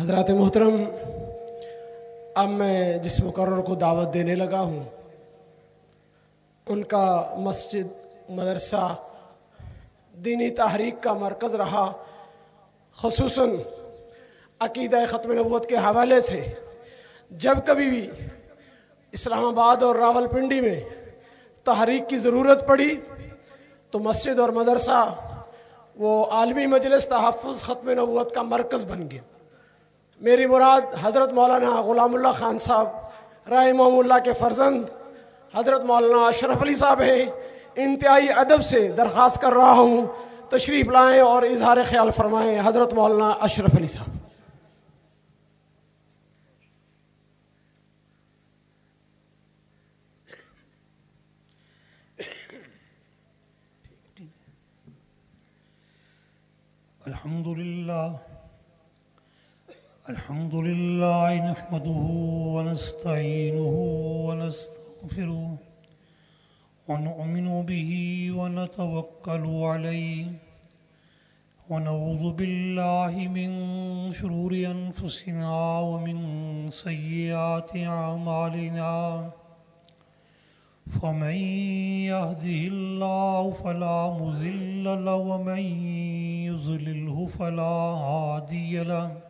حضرات محترم، اب میں جس مقرر کو دعوت دینے لگا ہوں، ان کا مسجد، مدرسہ، دینی تحریک کا مرکز رہا، خصوصاً عقیدہ ختم نبوت کے حوالے سے۔ جب کبھی بھی اسلام آباد اور راول پنڈی میں تحریک کی ضرورت پڑی، تو مسجد اور مدرسہ وہ عالمی مجلس تحفظ ختم نبوت کا مرکز بن گیا میری مراد حضرت مولانا غلام اللہ خان صاحب، رائے امام اللہ کے فرزند، حضرت مولانا اشرف علی صاحب ہیں۔ انتہائی ادب سے درخواست کر رہا ہوں۔ تشریف لائیں اور اظہار خیال فرمائیں حضرت مولانا اشرف علی صاحب۔ الحمد لله الحمد لله نحمده ونستعينه ونستغفره ونؤمن به ونتوكل عليه ونعوذ بالله من شرور أنفسنا ومن سيئات أعمالنا. فمن يهده الله فلا مضل له ومن يضلله فلا هادي له.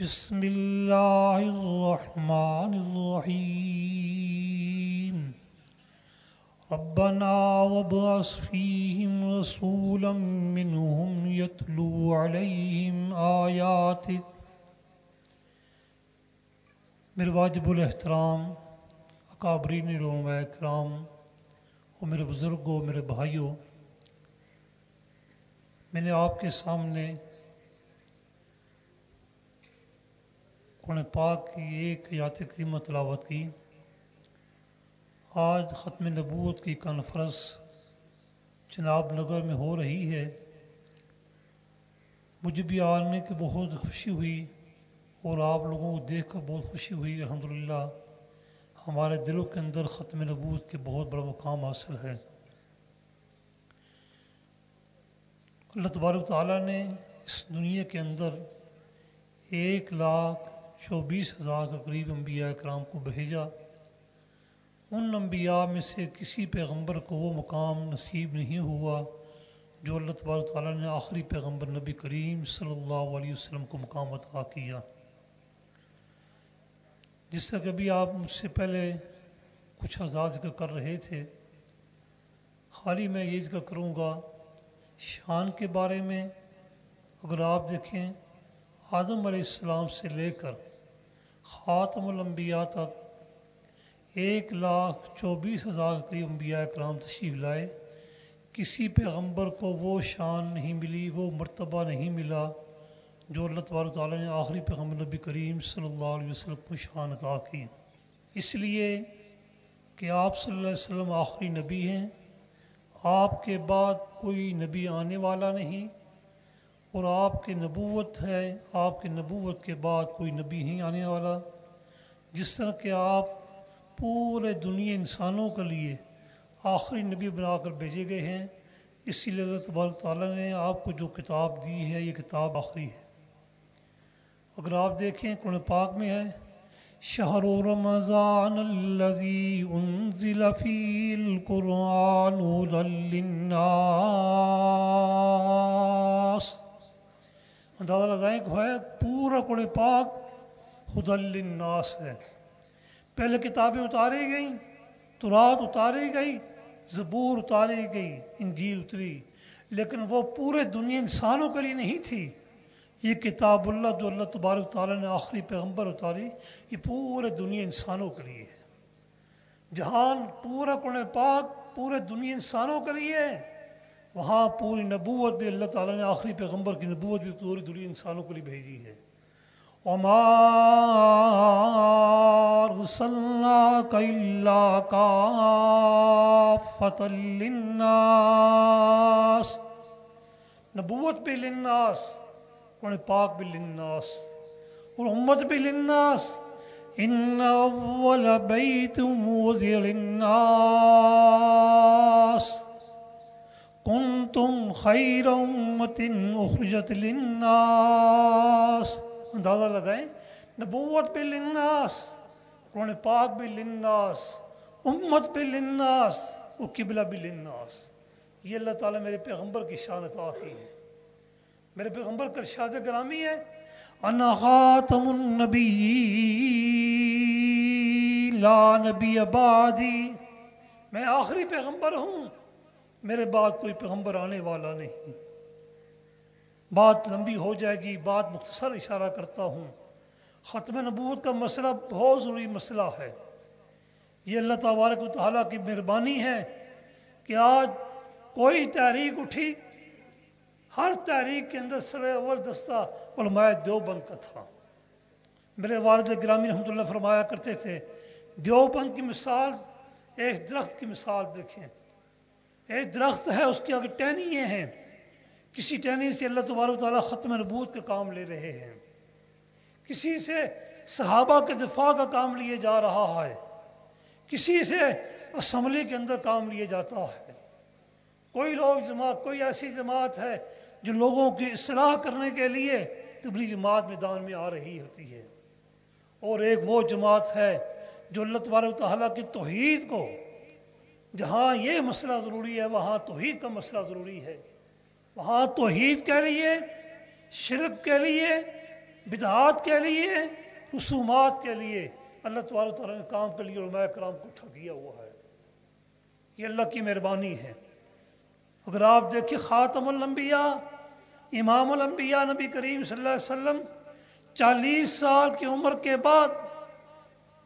بسم الله الرحمن الرحيم. ربنا وابعث فيهم رسولا منهم يتلو عليهم آياتك میرے واجب الاحترام اکابرین علماء اکرام اور میرے بزرگوں میرے بھائیوں میں نے آپ کے سامنے قرآن پاک کی ایک یات کریمہ تلاوت کی۔ آج ختم نبوت کی کانفرنس جناب نگر میں ہو رہی ہے۔ مجھے بھی آنے کی بہت خوشی ہوئی اور آپ لوگوں کو دیکھ کر بہت خوشی ہوئی۔ الحمدللہ، ہمارے دلوں کے اندر ختم نبوت کے بہت بڑا مقام حاصل ہے۔ اللہ تبارک تعالیٰ نے اس دنیا کے اندر ایک لاکھ چوبیس ہزار کے قریب انبیاء اکرام کو بھیجا۔ ان انبیاء میں سے کسی پیغمبر کو وہ مقام نصیب نہیں ہوا جو اللہ تبارک تعالیٰ نے آخری پیغمبر نبی کریم صلی اللہ علیہ وسلم کو مقام عطا کیا۔ جس طرح کہ ابھی آپ مجھ سے پہلے کچھ آزاد ذکر کر رہے تھے، خالی میں یہ ذکر کروں گا، شان کے بارے میں اگر آپ دیکھیں، آدم علیہ السلام سے لے کر خاتم الانبیاء تک ایک لاکھ چوبیس ہزار قریب انبیاء اکرام تشریف لائے۔ کسی پیغمبر کو وہ شان نہیں ملی، وہ مرتبہ نہیں ملا جو اللہ تبارک تعالیٰ نے آخری پیغمبر نبی کریم صلی اللہ علیہ وسلم کو شان عطا کی۔ اس لیے کہ آپ صلی اللہ علیہ وسلم آخری نبی ہیں، آپ کے بعد کوئی نبی آنے والا نہیں۔ اور آپ کی نبوت ہے، آپ کی نبوت کے بعد کوئی نبی نہیں آنے والا۔ جس طرح کہ آپ پورے دنیا انسانوں کے لیے آخری نبی بنا کر بھیجے گئے ہیں، اسی لیے اللہ تبارک تعالیٰ نے آپ کو جو کتاب دی ہے، یہ کتاب آخری ہے۔ اگر آپ دیکھیں قرآن پاک میں ہے، شہر رمضان الذي انزل فيه القرآن للناس۔ اندازہ لگائیں کہ ہے پورا قرآن پاک ہدى للناس ہے پہلے کتابیں اتاری گئیں تورات اتاری گئی زبور اتاری گئی انجیل اتری لیکن وہ پورے دنیا انسانوں کے لیے نہیں تھی یہ کتاب اللہ جو اللہ تبارک تعالیٰ نے آخری پیغمبر اتاری یہ پورے دنیا انسانوں کے لیے ہے جہان پورا قرآن پاک پورے دنیا انسانوں کے لیے ہے وہاں پوری نبوت بھی اللہ تعالیٰ نے آخری پیغمبر کی نبوت بھی پوری دنیا انسانوں کے لیے بھیجی ہے۔ وما أرسلناك إلا كافة للناس۔ نبوت بھی للناس، قرآن پاک بھی للناس، اور امت بھی للناس۔ ان اول بیت وضع للناس۔ کنتم خیر امت اخرجت للناس. اندازہ لگائیں، نبوت بھی للناس، قرآن پاک بھی للناس، امت بھی للناس و قبلہ بھی للناس. یہ اللہ تعالیٰ میرے پیغمبر کی شان عطا کی ہے۔ میرے پیغمبر کا ارشاد گرامی ہے، انا خاتم النبی لا نبی بعدی۔ میں آخری پیغمبر ہوں۔ میرے بعد کوئی پیغمبر آنے والا نہیں۔ بات لمبی ہو جائے گی، بات مختصر اشارہ کرتا ہوں۔ ختم نبوت کا مسئلہ بہت ضروری مسئلہ ہے۔ یہ اللہ تبارک و تعالیٰ کی مہربانی ہے کہ آج کوئی تحریک اٹھی۔ ہر تحریک کے اندر سر اول دستہ علماء دیوبند کا تھا۔ میرے والد گرامی رحمۃ اللہ فرمایا کرتے تھے، دیوبند کی مثال ایک درخت کی مثال دیکھیں۔ ایک درخت ہے، اس کی اگر ٹہنیے ہیں۔ کسی ٹہنی سے اللہ تبارک تعالیٰ ختم نبوت کا کام لے رہے ہیں۔ کسی سے صحابہ کے دفاع کا کام لیے جا رہا ہے۔ کسی سے اسمبلی کے اندر کام لیے جاتا ہے۔ کوئی لوگ جماعت، کوئی ایسی جماعت ہے جو لوگوں کی اصلاح کرنے کے لیے تبلی جماعت میدان میں آ رہی ہوتی ہے۔ اور ایک وہ جماعت ہے جو اللہ تبارک تعالیٰ کی توحید کو جہاں یہ مسئلہ ضروری ہے، وہاں توحید کا مسئلہ ضروری ہے۔ وہاں توحید کے لیے شرک کے لیے بدعات کے لیے رسومات کے لیے اللہ تبارک تعالیٰ نے کام کے لیے علماء کرام کو اٹھا کیا ہوا ہے۔ یہ اللہ کی مہربانی ہے۔ اگر آپ دیکھیں خاتم الانبیاء، امام الانبیاء نبی کریم صلی اللہ علیہ وسلم چالیس سال کی عمر کے بعد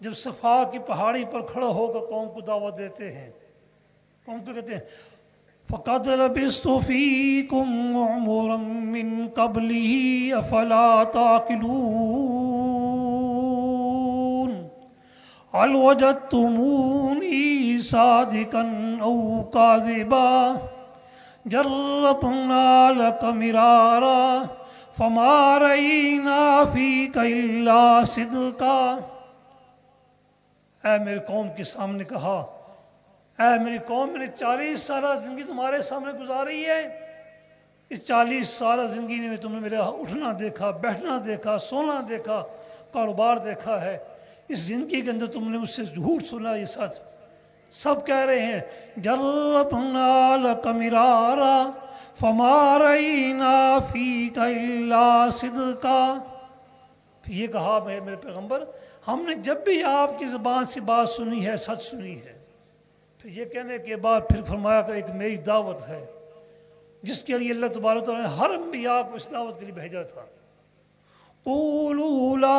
جب صفا کی پہاڑی پر کھڑا ہو کر قوم کو دعوت دیتے ہیں قوم کو کہتے ہیں، فقد لبست فيكم عمرا من قبله افلا تعقلون هل وجدتموني صادقا او كاذبا جربنا لك مرارا فما رأينا فيك إلا صدقا اے میرے قوم کے سامنے کہا اے میری قوم میں نے چالیس سالہ زندگی تمہارے سامنے گزاری ہے۔ اس چالیس سالہ زندگی میں تم نے میرا اٹھنا دیکھا، بیٹھنا دیکھا، سونا دیکھا، کاروبار دیکھا ہے۔ اس زندگی کے اندر تم نے مجھ سے جھوٹ سنا یہ سچ۔ سب کہہ رہے ہیں جربنا لکمرارا فمارئینا فیک اللہ صدقا۔ یہ کہا میرے پیغمبر، ہم نے جب بھی آپ کی زبان سے بات سنی ہے، سچ سنی ہے۔ پھر یہ کہنے کے بعد پھر فرمایا کہ ایک میری دعوت ہے، جس کے لیے اللہ تبارک تعالیٰ نے ہر انبیاء کو اس دعوت کے لیے بھیجا تھا۔ قولوا لا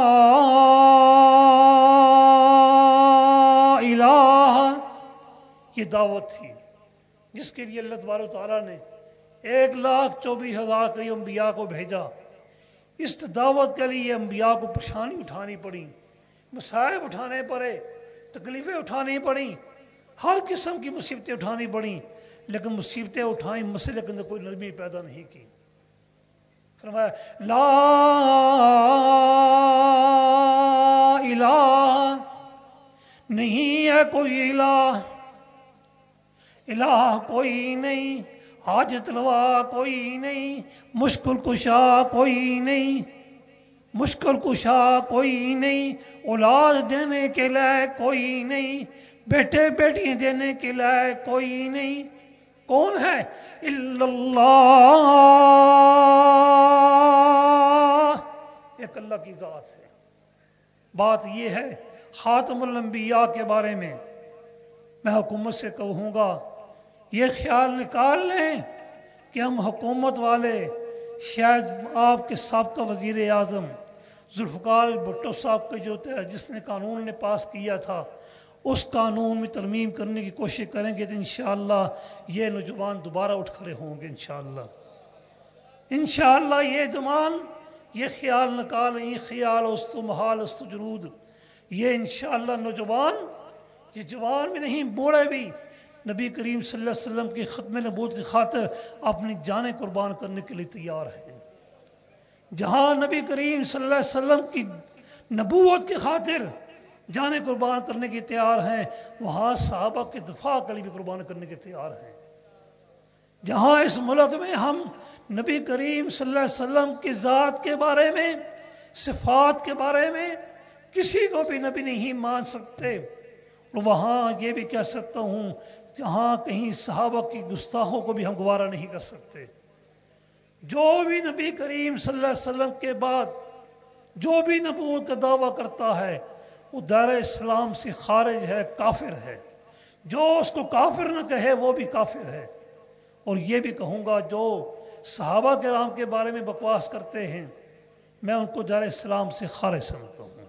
الہ، یہ دعوت تھی، جس کے لیے اللہ تبارک تعالیٰ نے ایک لاکھ چوبیس ہزار قریب انبیاء کو بھیجا۔ اس دعوت کے لیے انبیاء کو پریشانی اٹھانی پڑی مسائب اٹھانے پڑے، تکلیفیں اٹھانی پڑیں ہر قسم کی مصیبتیں اٹھانی پڑیں، لیکن مصیبتیں اٹھائیں مسئلے کے اندر کوئی نرمی پیدا نہیں کی۔ فرمایا، لا الہ نہیں ہے کوئی الہ الہ کوئی نہیں، حاجت لوا کوئی نہیں، مشکل کشا کوئی نہیں، مشکل کشا کوئی نہیں، اولاد دینے کے لیے کوئی نہیں بیٹے بیٹی دینے کے لیے کوئی نہیں۔ کون ہے؟ اللہ۔ ایک اللہ کی ذات ہے۔ بات یہ ہے خاتم الانبیاء کے بارے میں۔ میں حکومت سے کہوں گا، یہ خیال نکال لیں کہ ہم حکومت والے، شاید آپ کے سابقہ وزیر اعظم ذوالفقار بھٹو صاحب کا جو تھے، جس نے قانون نے پاس کیا تھا اس قانون میں ترمیم کرنے کی کوشش کریں گے تو انشاءاللہ یہ نوجوان دوبارہ اٹھ کھڑے ہوں گے انشاءاللہ۔ انشاءاللہ یہ زمان یہ خیال نکال، یہ خیال است محال است جنود۔ یہ انشاءاللہ نوجوان، یہ جوان بھی نہیں، بوڑھے بھی۔ نبی کریم صلی اللہ علیہ وسلم کی ختم نبوت کی خاطر اپنی جانیں قربان کرنے کے لیے تیار ہیں۔ جہاں نبی کریم صلی اللہ علیہ وسلم کی نبوت کی خاطر جانیں قربان کرنے کے تیار ہیں، وہاں صحابہ کے دفاع کے لیے بھی قربان کرنے کے تیار ہیں۔ جہاں اس ملک میں ہم نبی کریم صلی اللہ علیہ وسلم کی ذات کے بارے میں، صفات کے بارے میں کسی کو بھی نبی نہیں مان سکتے اور وہاں یہ بھی کہہ سکتا ہوں، جہاں کہیں صحابہ کی گستاخوں کو بھی ہم گوارا نہیں کر سکتے۔ جو بھی نبی کریم صلی اللہ علیہ وسلم کے بعد، جو بھی نبوت کا دعویٰ کرتا ہے وہ دار اسلام سے خارج ہے، کافر ہے۔ جو اس کو کافر نہ کہے، وہ بھی کافر ہے۔ اور یہ بھی کہوں گا، جو صحابہ کے کے بارے میں بکواس کرتے ہیں، میں ان کو دار اسلام سے خارج سمجھتا ہوں۔